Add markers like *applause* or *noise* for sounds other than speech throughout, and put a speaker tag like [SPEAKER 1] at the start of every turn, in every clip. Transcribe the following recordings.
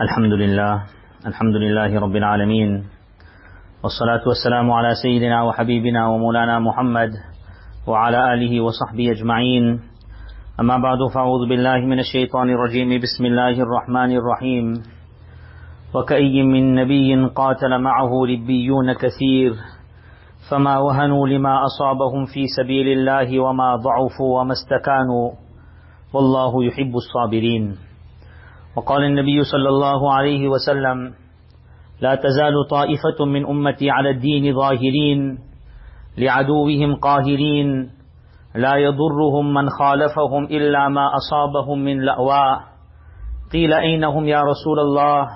[SPEAKER 1] الحمد لله الحمد لله رب العالمين والصلاة والسلام على سيدنا وحبيبنا ومولانا محمد وعلى آله وصحبه أجمعين. أما بعد فأعوذ بالله من الشيطان الرجيم. بسم الله الرحمن الرحيم. وكأي من نبي قاتل معه ربيون كثير فما وهنوا لما أصابهم في سبيل الله وما ضعفوا وما استكانوا والله يحب الصابرين. وقال النبي صلى الله عليه وسلم لا تزال طائفة من أمتي على الدين ظاهرين لعدوهم قاهرين لا يضرهم من خالفهم إلا ما أصابهم من لأواء. قيل أين هم يا رسول الله؟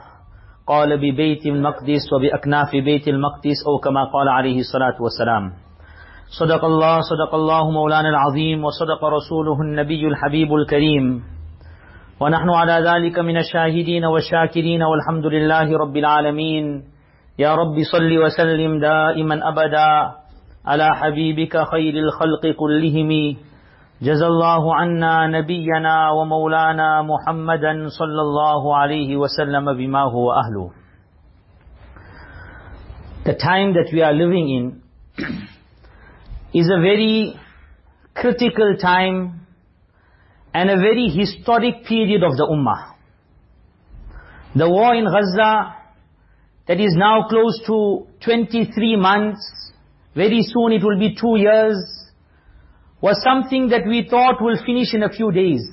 [SPEAKER 1] قال ببيت المقدس وبأكناف بيت المقدس أو كما قال عليه الصلاة والسلام. صدق الله صدق الله مولانا العظيم وصدق رسوله النبي الحبيب الكريم. ونحن على ذلك من الشاهدين والشاكرين والحمد لله رب العالمين. يا رب صل وسلم دائما أبدا على حبيبك خير الخلق كلهم. جزى الله عنا نبينا ومولانا محمدا صلى الله عليه وسلم بما هو أهله. The time that we are living in is a very critical time and a very historic period of the Ummah. The war in Gaza that is now close to 23 months, very soon it will be two years, was something that we thought will finish in a few days,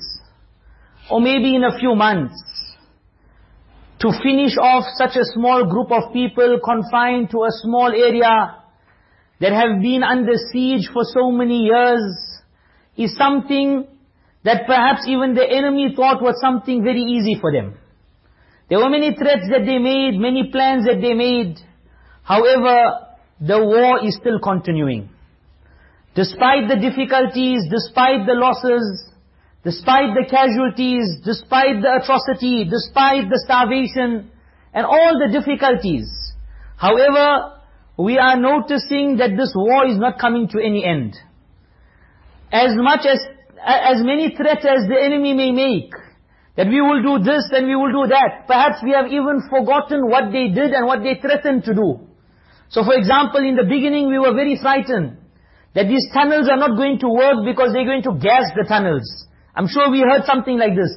[SPEAKER 1] or maybe in a few months. To finish off such a small group of people confined to a small area that have been under siege for so many years is something that perhaps even the enemy thought was something very easy for them. There were many threats that they made, many plans that they made. However, the war is still continuing. Despite the difficulties, despite the losses, despite the casualties, despite the atrocity, despite the starvation, and all the difficulties. However, we are noticing that this war is not coming to any end. As much as, as many threats as the enemy may make, that we will do this and we will do that, perhaps we have even forgotten what they did and what they threatened to do. So for example, in the beginning we were very frightened that these tunnels are not going to work because they're going to gas the tunnels. I'm sure we heard something like this.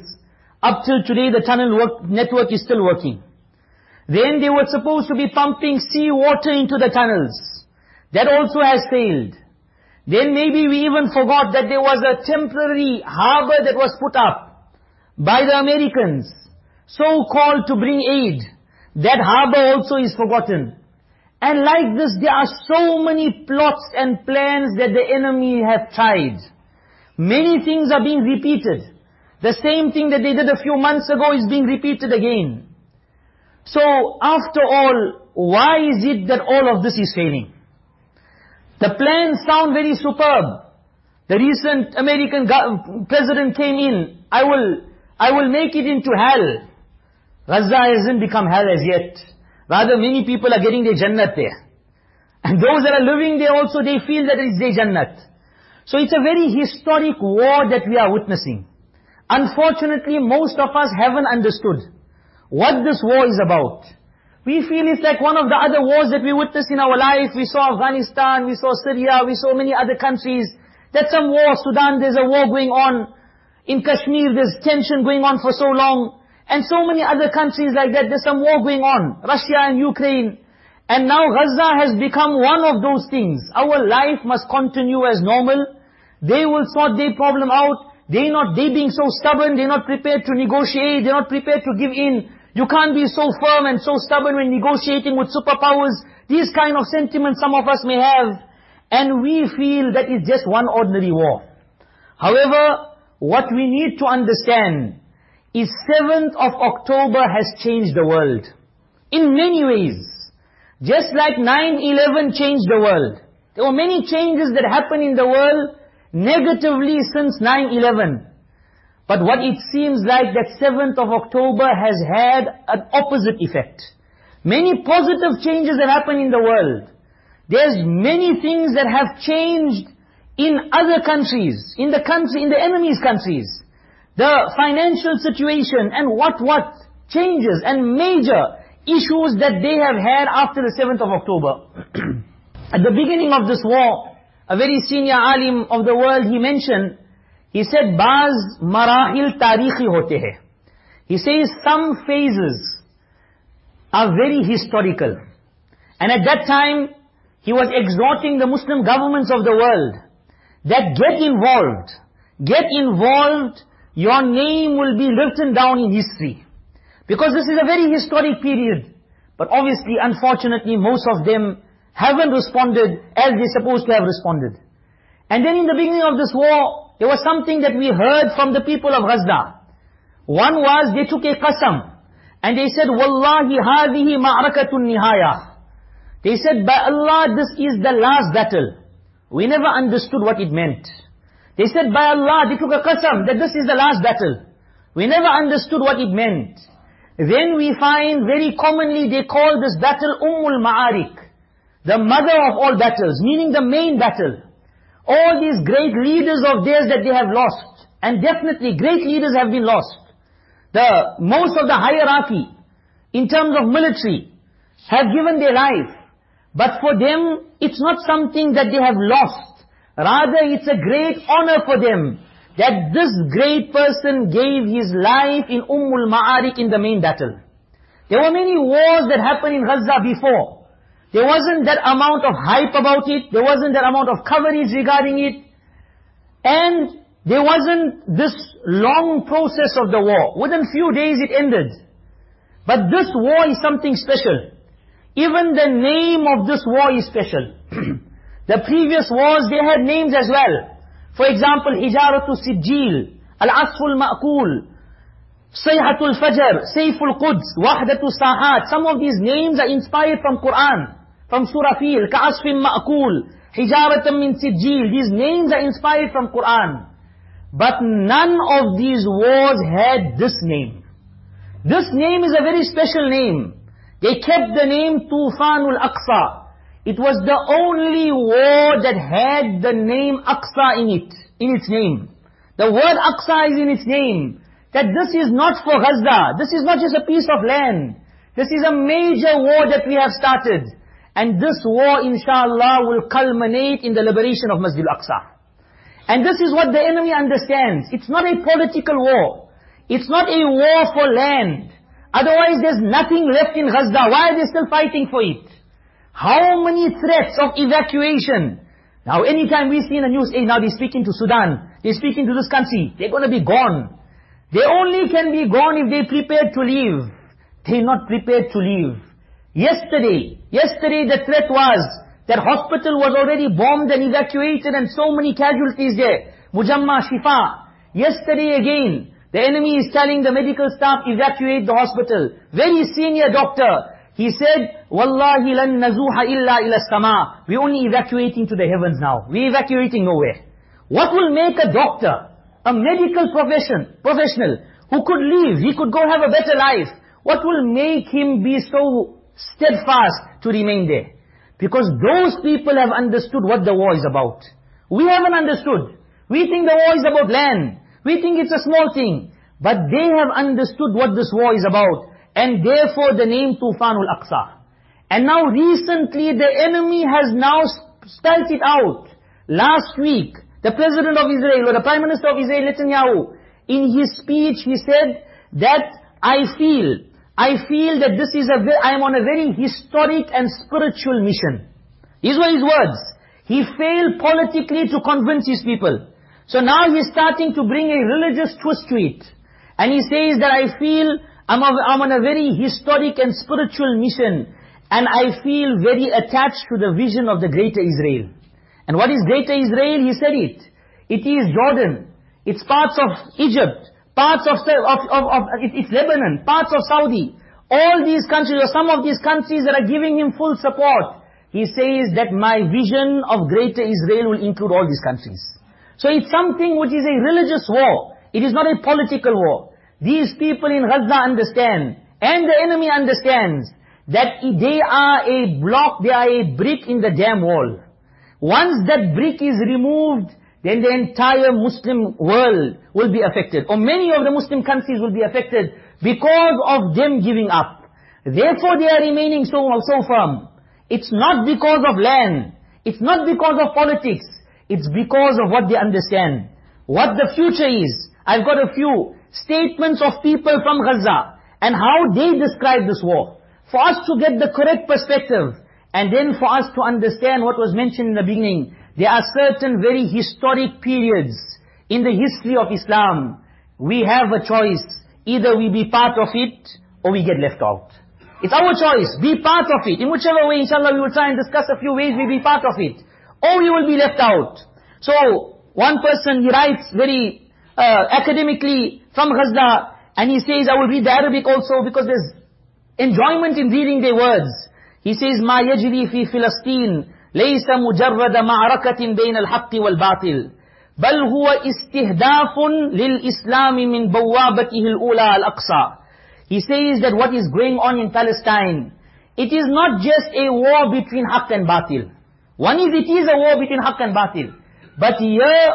[SPEAKER 1] Up till today the tunnel work, network is still working. Then they were supposed to be pumping sea water into the tunnels. That also has failed. Then maybe we even forgot that there was a temporary harbor that was put up by the Americans, so called to bring aid. That harbor also is forgotten. And like this, there are so many plots and plans that the enemy have tried. Many things are being repeated. The same thing that they did a few months ago is being repeated again. So, after all, why is it that all of this is failing? The plans sound very superb. The recent American president came in, I will, I will make it into hell. Gaza hasn't become hell as yet. Rather, many people are getting their jannat there. And those that are living there also, they feel that it's their jannat. So it's a very historic war that we are witnessing. Unfortunately, most of us haven't understood what this war is about. We feel it's like one of the other wars that we witness in our life. We saw Afghanistan, we saw Syria, we saw many other countries. There's some war, Sudan, there's a war going on. In Kashmir, there's tension going on for so long. And so many other countries like that, there's some war going on. Russia and Ukraine. And now Gaza has become one of those things. Our life must continue as normal. They will sort their problem out. They not, they being so stubborn, they're not prepared to negotiate, they're not prepared to give in. You can't be so firm and so stubborn when negotiating with superpowers. These kind of sentiments some of us may have. And we feel that it's just one ordinary war. However, what we need to understand is 7th of October has changed the world. In many ways. Just like 9-11 changed the world. There were many changes that happened in the world negatively since 9-11. But what it seems like that 7th of October has had an opposite effect. Many positive changes have happened in the world. There's many things that have changed in other countries, in the country, in the enemy's countries. The financial situation and what what. changes and major issues that they have had after the 7th of October. *clears throat* At the beginning of this war, a very senior alim of the world, he mentioned, he said, Baz marahil tarikhi hote hai. He says some phases are very historical. And at that time, he was exhorting the Muslim governments of the world that get involved. Get involved, your name will be written down in history. Because this is a very historic period. But obviously, unfortunately, most of them haven't responded as they're supposed to have responded. And then in the beginning of this war, there was something that we heard from the people of Gaza. One was, they took a qasam. And they said, Wallahi hadihi ma'rakatun nihaya. They said, by Allah, this is the last battle. We never understood what it meant. They said, by Allah, they took a qasam, that this is the last battle. We never understood what it meant. Then we find very commonly they call this battle Ummul Ma'arik. The mother of all battles, meaning the main battle. All these great leaders of theirs that they have lost. And definitely great leaders have been lost. The most of the hierarchy, in terms of military, have given their life. But for them, it's not something that they have lost. Rather, it's a great honor for them that this great person gave his life in Ummul Ma'arik in the main battle. There were many wars that happened in Gaza before. There wasn't that amount of hype about it. There wasn't that amount of coverage regarding it. And there wasn't this long process of the war. Within few days it ended. But this war is something special. Even the name of this war is special. *clears throat* the previous wars, they had names as well. For example, Hijaratu Sijil, Al-Asful Ma'kul, Sayhatul Fajr, Sayful Quds, Wahdatul Sahat. Some of these names are inspired from Quran, from Surah Fil, Ka'asfin Ma'kul, Hijaratam min Sijil. These names are inspired from Quran. But none of these wars had this name. This name is a very special name. They kept the name Tufanul Aqsa. It was the only war that had the name Aqsa in it, in its name. The word Aqsa is in its name. That this is not for Gaza. This is not just a piece of land. This is a major war that we have started. And this war, inshallah, will culminate in the liberation of Masjid al-Aqsa. And this is what the enemy understands. It's not a political war. It's not a war for land. Otherwise there's nothing left in Gaza. Why are they still fighting for it? How many threats of evacuation? Now anytime we see in the news, hey now they're speaking to Sudan, they're speaking to this country, they're going to be gone. They only can be gone if they're prepared to leave. They're not prepared to leave. Yesterday, yesterday the threat was that hospital was already bombed and evacuated and so many casualties there. Mujamma Shifa. Yesterday again, the enemy is telling the medical staff evacuate the hospital. Very senior doctor. He said, Wallahi lan nazuha illa ila sama. We're only evacuating to the heavens now. We're evacuating nowhere. What will make a doctor, a medical profession, professional, who could leave, he could go have a better life. What will make him be so steadfast to remain there? Because those people have understood what the war is about. We haven't understood. We think the war is about land. We think it's a small thing. But they have understood what this war is about. And therefore the name Tufanul Aqsa. And now recently the enemy has now spelt it out. Last week, the President of Israel or the Prime Minister of Israel, Netanyahu, in his speech he said that I feel, I feel that this is a, I am on a very historic and spiritual mission. These were his words. He failed politically to convince his people. So now he's starting to bring a religious twist to it. And he says that I feel I'm, a, I'm on a very historic and spiritual mission. And I feel very attached to the vision of the greater Israel. And what is greater Israel? He said it. It is Jordan. It's parts of Egypt. Parts of, of, of, of it's Lebanon. Parts of Saudi. All these countries, or some of these countries that are giving him full support. He says that my vision of greater Israel will include all these countries. So it's something which is a religious war. It is not a political war. These people in Gaza understand, and the enemy understands, that they are a block, they are a brick in the dam wall. Once that brick is removed, then the entire Muslim world will be affected. Or many of the Muslim countries will be affected. because of them giving up. Therefore they are remaining so, so firm. It's not because of land. It's not because of politics. It's because of what they understand. What the future is. I've got a few statements of people from Gaza and how they describe this war. For us to get the correct perspective and then for us to understand what was mentioned in the beginning. There are certain very historic periods in the history of Islam. We have a choice. Either we be part of it or we get left out. It's our choice. Be part of it. In whichever way, inshallah, we will try and discuss a few ways we be part of it. Or we will be left out. So, one person, he writes very uh, academically from Gaza, and he says, I will read the Arabic also because there's enjoyment in reading their words. He says, "Ma yajri fi فِلَسْطِينَ ليس مجرد معركة بين الحق والباطل بل هو استهداف للإسلام من بوابته الأولى الأقصى he says that what is going on in Palestine, it is not just a war between Haqq and Batil. One is it is a war between Haqq and Batil. But here,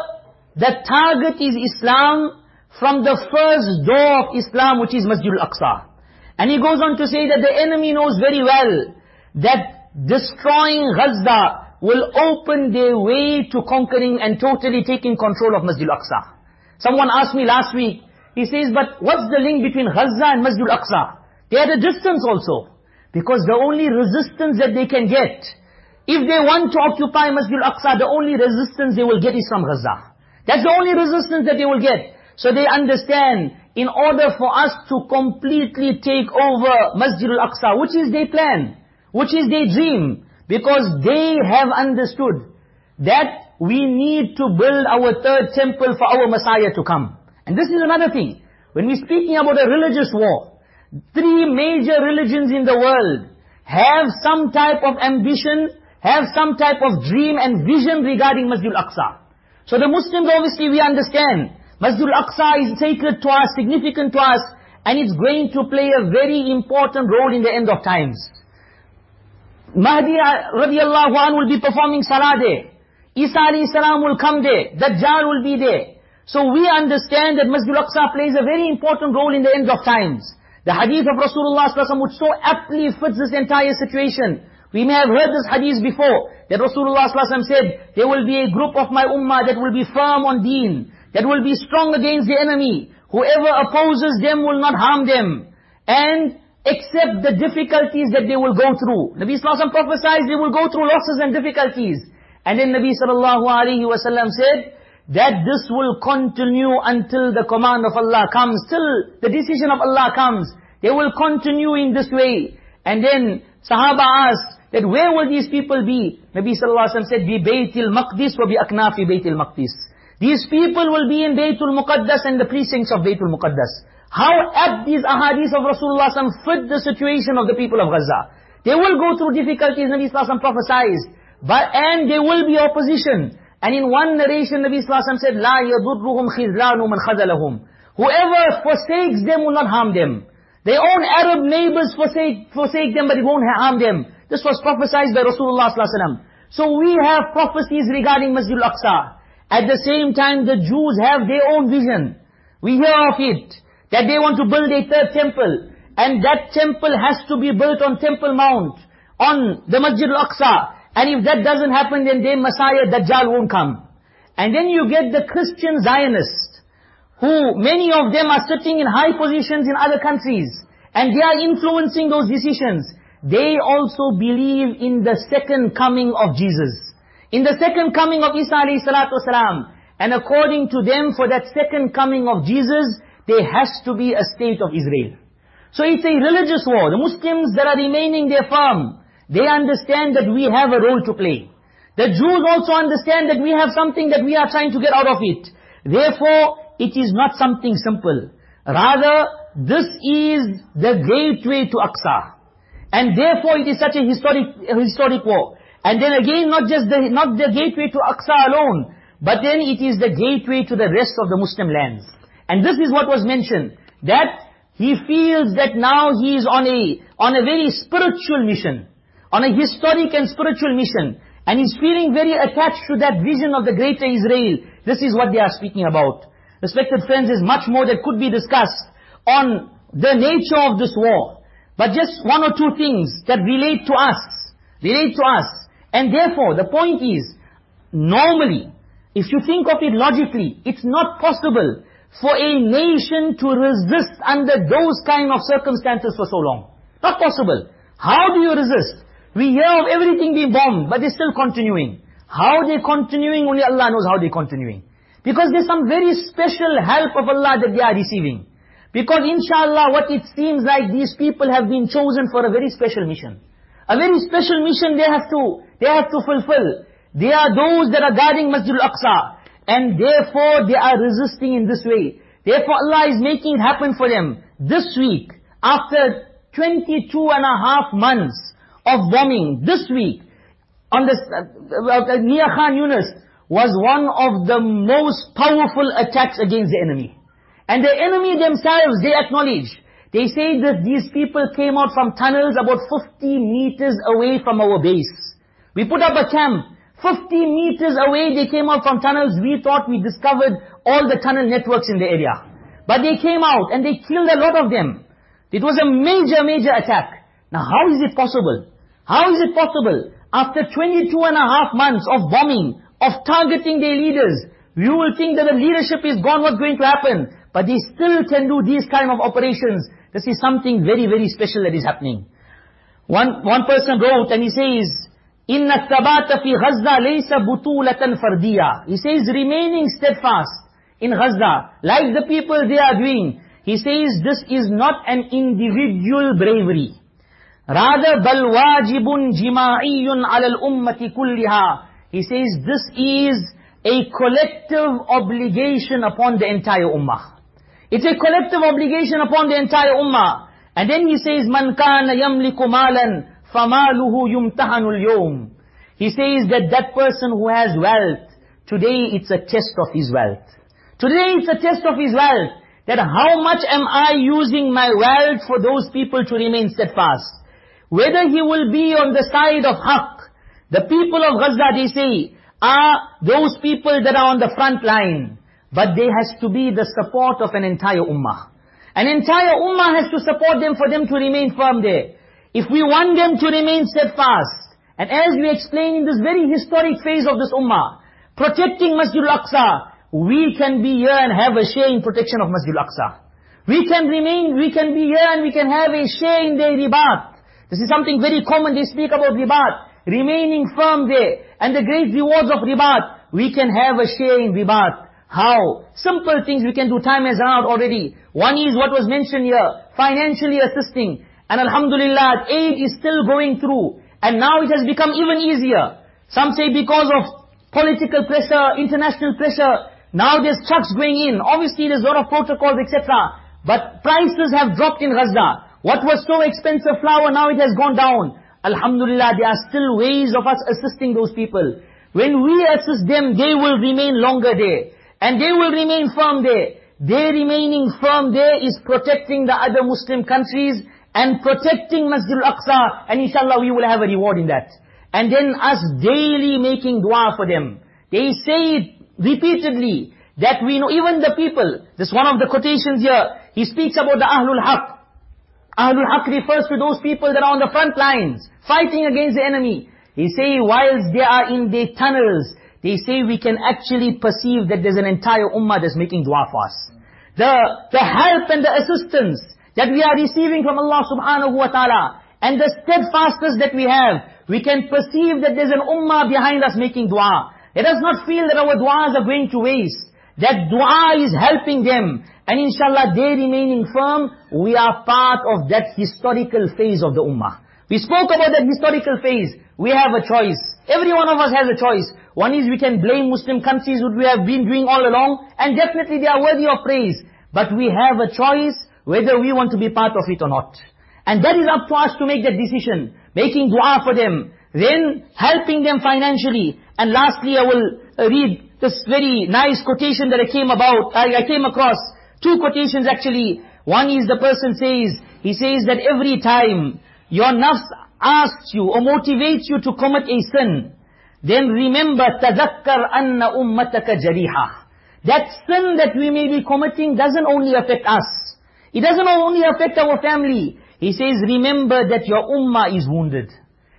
[SPEAKER 1] the target is Islam from the first door of Islam, which is Masjid al-Aqsa. And he goes on to say that the enemy knows very well that destroying Gaza will open their way to conquering and totally taking control of Masjid al-Aqsa. Someone asked me last week, he says, but what's the link between Gaza and Masjid al-Aqsa? They are the distance also. Because the only resistance that they can get, if they want to occupy Masjid al-Aqsa, the only resistance they will get is from Gaza. That's the only resistance that they will get. So they understand, in order for us to completely take over Masjid al-Aqsa, which is their plan, which is their dream, because they have understood that we need to build our third temple for our Messiah to come. And this is another thing. When we're speaking about a religious war, three major religions in the world have some type of ambition, have some type of dream and vision regarding Masjid al-Aqsa. So the Muslims obviously we understand, Masjid al-Aqsa is sacred to us, significant to us, and it's going to play a very important role in the end of times. Mahdi radiallahu anhu will be performing salah there. Isa alayhi salam will come there. Dajjal will be there. So we understand that Masjid al-Aqsa plays a very important role in the end of times. The hadith of Rasulullah ﷺ which so aptly fits this entire situation. We may have heard this hadith before, that Rasulullah ﷺ said, there will be a group of my ummah that will be firm on deen, that will be strong against the enemy. Whoever opposes them will not harm them. And accept the difficulties that they will go through. Nabi ﷺ prophesied they will go through losses and difficulties. And then Nabi ﷺ said, that this will continue until the command of Allah comes, till the decision of Allah comes. They will continue in this way. And then Sahaba asked, that where will these people be? Nabi sallallahu alaihi wasallam said, bi Baytil Maqdis wa bi aknafi Baytil Maqdis. These people will be in Baytul Muqaddas and the precincts of Baytul Muqaddas. How apt these ahadith of Rasulullah fit the situation of the people of Gaza. They will go through difficulties, Nabi sallallahu alaihi wasallam prophesied. But, and there will be opposition. And in one narration, Nabi Sallallahu said, لا يضرهم خذلان من خذلهم. Whoever forsakes them will not harm them. Their own Arab neighbors forsake, forsake them, but it won't harm them. This was prophesied by Rasulullah Sallallahu So we have prophecies regarding Masjid al-Aqsa. At the same time, the Jews have their own vision. We hear of it, that they want to build a third temple. And that temple has to be built on Temple Mount, on the Masjid al-Aqsa. And if that doesn't happen, then their Messiah, Dajjal won't come. And then you get the Christian Zionists, who many of them are sitting in high positions in other countries, and they are influencing those decisions. They also believe in the second coming of Jesus. In the second coming of Isa alayhi salatu. And according to them, for that second coming of Jesus, there has to be a state of Israel. So it's a religious war. The Muslims that are remaining there firm, they understand that we have a role to play. The Jews also understand that we have something that we are trying to get out of it. Therefore, it is not something simple. Rather, this is the gateway to Aqsa. And therefore it is such a historic, historic war. And then again, not just the, not the gateway to Aqsa alone, but then it is the gateway to the rest of the Muslim lands. And this is what was mentioned, that he feels that now he is on a, on a very spiritual mission on a historic and spiritual mission. And he's feeling very attached to that vision of the greater Israel. This is what they are speaking about. Respected friends, there's much more that could be discussed on the nature of this war, but just one or two things that relate to us, relate to us. And therefore, the point is, normally, if you think of it logically, it's not possible for a nation to resist under those kind of circumstances for so long. Not possible. How do you resist? We hear of everything being bombed, but they're still continuing. How they're continuing, only Allah knows how they're continuing. Because there's some very special help of Allah that they are receiving. Because inshallah, what it seems like these people have been chosen for a very special mission. A very special mission they have to, they have to fulfill. They are those that are guarding Masjid al-Aqsa. And therefore they are resisting in this way. Therefore Allah is making it happen for them. This week, after 22 and a half months of bombing, this week, on the, uh, uh, near Khan Yunus, was one of the most powerful attacks against the enemy. And the enemy themselves, they acknowledge. They say that these people came out from tunnels about 50 meters away from our base. We put up a camp. 50 meters away they came out from tunnels. We thought we discovered all the tunnel networks in the area. But they came out and they killed a lot of them. It was a major, major attack. Now how is it possible? How is it possible? After 22 and a half months of bombing, of targeting their leaders, you will think that the leadership is gone, what's going to happen? But they still can do these kind of operations. This is something very, very special that is happening. One, one person wrote and he says, إِنَّ الثَّبَاتَ فِي غَزَّةَ لَيْسَ بُطُولَةً فَرْدِيًّا He says, remaining steadfast in Gaza, like the people they are doing. He says, this is not an individual bravery. Rather, بَلْ وَاجِبٌ جِمَاعِيٌّ عَلَى الْأُمَّةِ كُلِّهَا He says, this is a collective obligation upon the entire ummah. It's a collective obligation upon the entire ummah. And then he says, Man kana yamliku malan, famaluhu yumtahanu al He says that that person who has wealth, today it's a test of his wealth. Today it's a test of his wealth. That how much am I using my wealth for those people to remain steadfast? Whether he will be on the side of haqq. The people of Gaza, they say, are those people that are on the front line. But there has to be the support of an entire ummah. An entire ummah has to support them for them to remain firm there. If we want them to remain steadfast, and as we explain in this very historic phase of this ummah, protecting Masjid al-Aqsa, we can be here and have a share in protection of Masjid al-Aqsa. We can remain, we can be here and we can have a share in their ribat. This is something very common, they speak about ribat. Remaining firm there, and the great rewards of ribat, we can have a share in ribat. How? Simple things we can do. Time has run out already. One is what was mentioned here, financially assisting. And alhamdulillah, aid is still going through. And now it has become even easier. Some say because of political pressure, international pressure, now there's trucks going in. Obviously there's a lot of protocols, etc. But prices have dropped in Gaza. What was so expensive flour, now it has gone down. Alhamdulillah, there are still ways of us assisting those people. When we assist them, they will remain longer there. And they will remain firm there. Their remaining firm there is protecting the other Muslim countries and protecting Masjid al-Aqsa. And inshallah we will have a reward in that. And then us daily making dua for them. They say it repeatedly that we know, even the people, this one of the quotations here, he speaks about the Ahlul Haq. Ahlul Haq refers to those people that are on the front lines, fighting against the enemy. He say, whilst they are in their tunnels, they say we can actually perceive that there's an entire ummah that's making dua for us. The, the help and the assistance that we are receiving from Allah subhanahu wa ta'ala, and the steadfastness that we have, we can perceive that there's an ummah behind us making dua. Let us not feel that our duas are going to waste. That dua is helping them. And inshallah, they remaining firm, we are part of that historical phase of the ummah. We spoke about that historical phase. We have a choice. Every one of us has a choice. One is we can blame Muslim countries what we have been doing all along, and definitely they are worthy of praise. But we have a choice whether we want to be part of it or not. And that is up to us to make that decision. Making dua for them. Then helping them financially. And lastly, I will uh, read this very nice quotation that I came about, I, I came across. Two quotations actually. One is the person says, he says that every time your nafs asks you or motivates you to commit a sin, then remember, تَذَكَّرْ أَنَّ أُمَّتَكَ جَرِيحًا That sin that we may be committing doesn't only affect us. It doesn't only affect our family. He says, remember that your ummah is wounded.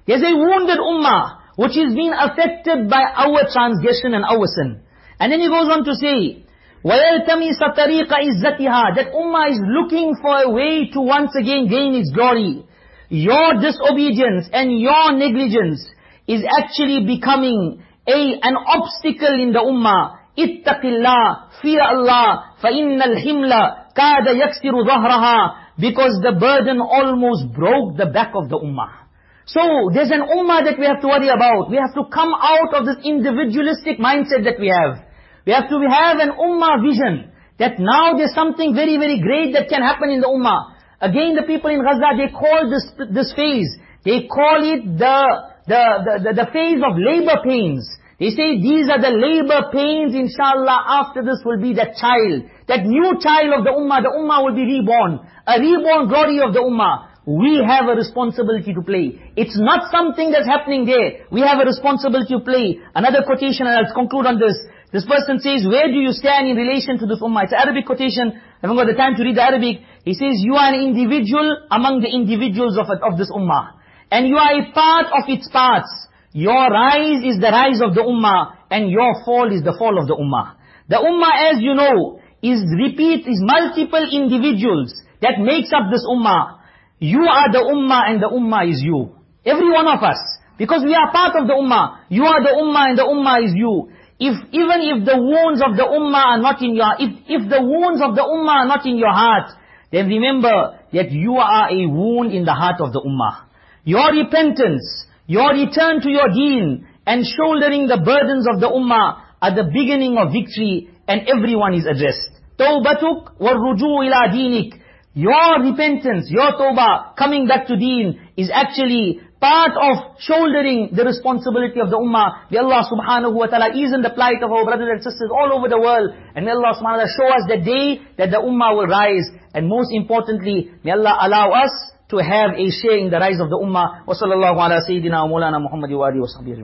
[SPEAKER 1] There's a wounded ummah, which is being affected by our transgression and our sin. And then he goes on to say, وَيَلْتَمِسَ طَرِيقَ إِزَّتِهَا That ummah is looking for a way to once again gain its glory. Your disobedience and your negligence is actually becoming a an obstacle in the ummah. اتق الله, fear Allah, فَإِنَّ الْحِمْلَ كَادَ يَكْسِرُ ظَهْرَهَا Because the burden almost broke the back of the ummah. So, there's an ummah that we have to worry about. We have to come out of this individualistic mindset that we have. We have to have an ummah vision. That now there's something very, very great that can happen in the ummah. Again, the people in Gaza, they call this, this phase, they call it the, the, the, the, the phase of labor pains. They say these are the labor pains, inshallah, after this will be that child. That new child of the ummah, the ummah will be reborn. A reborn glory of the ummah. We have a responsibility to play. It's not something that's happening there. We have a responsibility to play. Another quotation, and I'll conclude on this. This person says, where do you stand in relation to this ummah? It's an Arabic quotation. I haven't got the time to read the Arabic. He says, you are an individual among the individuals of, of this ummah. And you are a part of its parts. Your rise is the rise of the ummah, and your fall is the fall of the ummah. The ummah, as you know, is repeat, is multiple individuals that makes up this ummah. You are the ummah and the ummah is you. Every one of us. Because we are part of the ummah. You are the ummah and the ummah is you. If, even if the wounds of the ummah are not in your, if, if the wounds of the ummah are not in your heart, then remember that you are a wound in the heart of the ummah. Your repentance, your return to your deen and shouldering the burdens of the ummah are the beginning of victory and everyone is addressed. Tawbatuk warruju ila dinik. Your repentance, your tawbah, coming back to deen is actually part of shouldering the responsibility of the ummah. May Allah subhanahu wa ta'ala ease in the plight of our brothers and sisters all over the world. And may Allah subhanahu wa ta'ala show us the day that the ummah will rise. And most importantly, may Allah allow us to have a share in the rise of the ummah. Wa sallallahu ala sayyidina wa maulana Muhammad wa alihi wa sahbihi